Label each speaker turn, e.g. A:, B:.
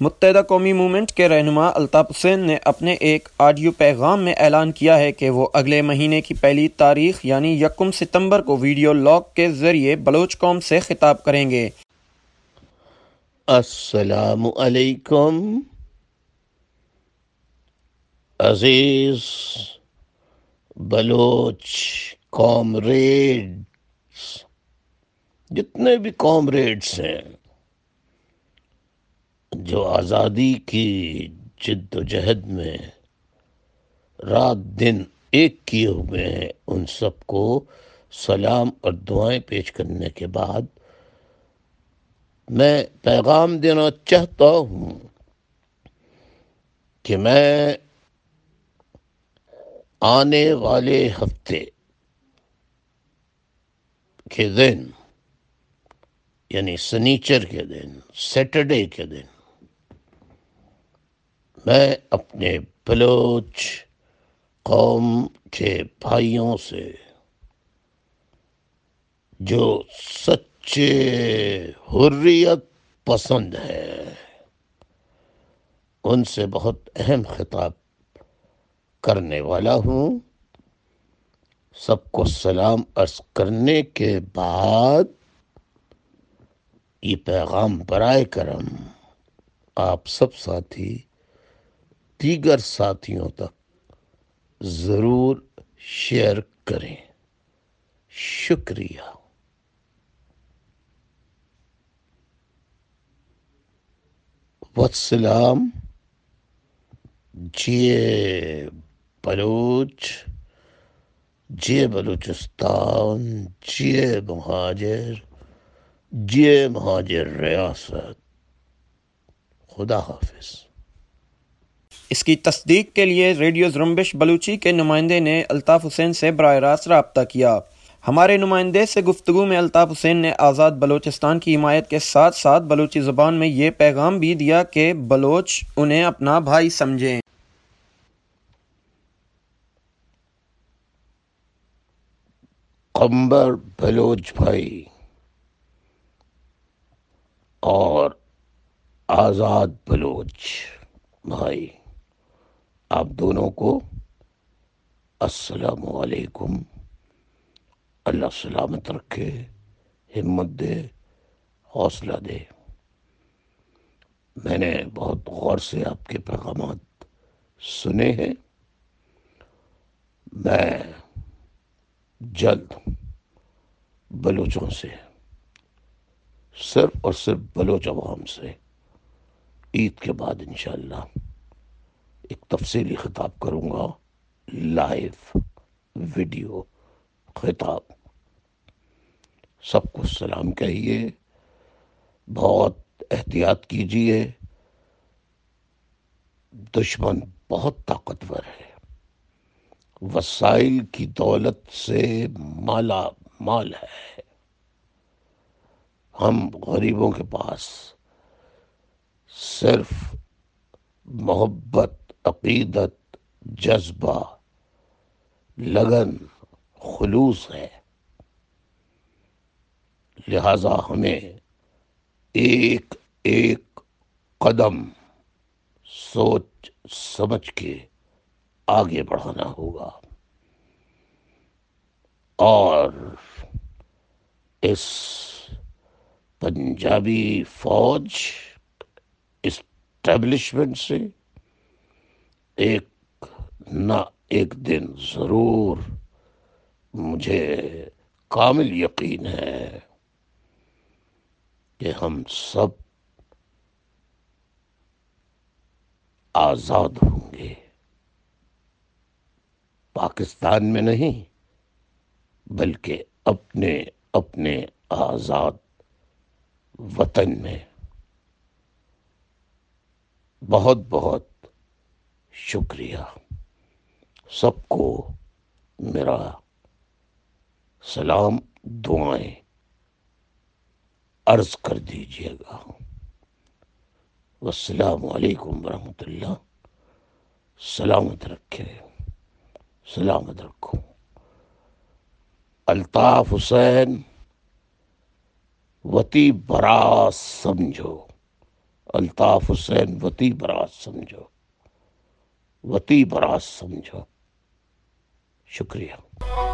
A: متحدہ قومی موومنٹ کے رہنما الطاف حسین نے اپنے ایک آڈیو پیغام میں اعلان کیا ہے کہ وہ اگلے مہینے کی پہلی تاریخ یعنی یکم ستمبر کو ویڈیو لاگ کے ذریعے بلوچ قوم سے خطاب کریں گے۔
B: السلام علیکم۔ عزیز بلوچ کامریڈز جتنے بھی کامریڈز ہیں۔ جو آزادی کی جد و جہد میں رات دن ایک کیے ہوئے ہیں، ان سب کو سلام اور دعائیں پیش کرنے کے بعد میں پیغام دینا چاہتا ہوں کہ میں آنے والے ہفتے کے دن یعنی سنیچر کے دن، سیٹرڈے کے دن میں اپنے بلوچ قوم کے بھائیوں سے جو سچے حریت پسند ہے، ان سے بہت اہم خطاب کرنے والا ہوں۔ سب کو سلام عرض کرنے کے بعد یہ پیغام برائے کرم آپ سب ساتھی دیگر ساتھیوں تک ضرور شیئر کریں۔ شکریہ۔ وسلام۔ جی بلوچ۔ جی بلوچستان۔ جی مہاجر۔ جی مہاجر ریاست۔ خدا حافظ۔
A: اس کی تصدیق کے لیے ریڈیو زرمبش بلوچی کے نمائندے نے الطاف حسین سے براہ راست رابطہ کیا۔ ہمارے نمائندے سے گفتگو میں الطاف حسین نے آزاد بلوچستان کی حمایت کے ساتھ ساتھ بلوچی زبان میں یہ پیغام بھی دیا کہ بلوچ انہیں اپنا بھائی سمجھیں۔
B: قمبر بلوچ بھائی اور آزاد بلوچ بھائی۔ آپ دونوں کو السلام علیکم۔ اللہ سلامت رکھے، ہمت دے، حوصلہ دے۔ میں نے بہت غور سے آپ کے پیغامات سنے ہیں۔ میں جلد بلوچوں سے، صرف اور صرف بلوچ عوام سے عید کے بعد انشاءاللہ ایک تفصیلی خطاب کروں گا۔ لائیو، ویڈیو، خطاب۔ سب کو سلام کہیے۔ بہت احتیاط کیجیے۔ دشمن بہت طاقتور ہے۔ وسائل کی دولت سے مالا مال ہے۔ ہم غریبوں کے پاس صرف محبت عقیدت، جذبہ، لگن، خلوص ہے۔ لہذا ہمیں ایک ایک قدم سوچ سمجھ کے آگے بڑھانا ہوگا۔ اور اس پنجابی فوج اسٹیبلشمنٹ سے ایک نہ ایک دن ضرور مجھے کامل یقین ہے کہ ہم سب آزاد ہوں گے۔ پاکستان میں نہیں، بلکہ اپنے اپنے آزاد وطن میں۔ بہت بہت شکریہ۔ سب کو میرا سلام، دعائیں عرض کر دیجیے گا۔ والسلام علیکم ورحمۃ اللہ۔ سلامت رکھے، سلامت رکھو۔ الطاف حسین، وتی براس سمجھو۔ الطاف حسین، وتی برات سمجھو۔ وتی براز سمجھا شکریہ۔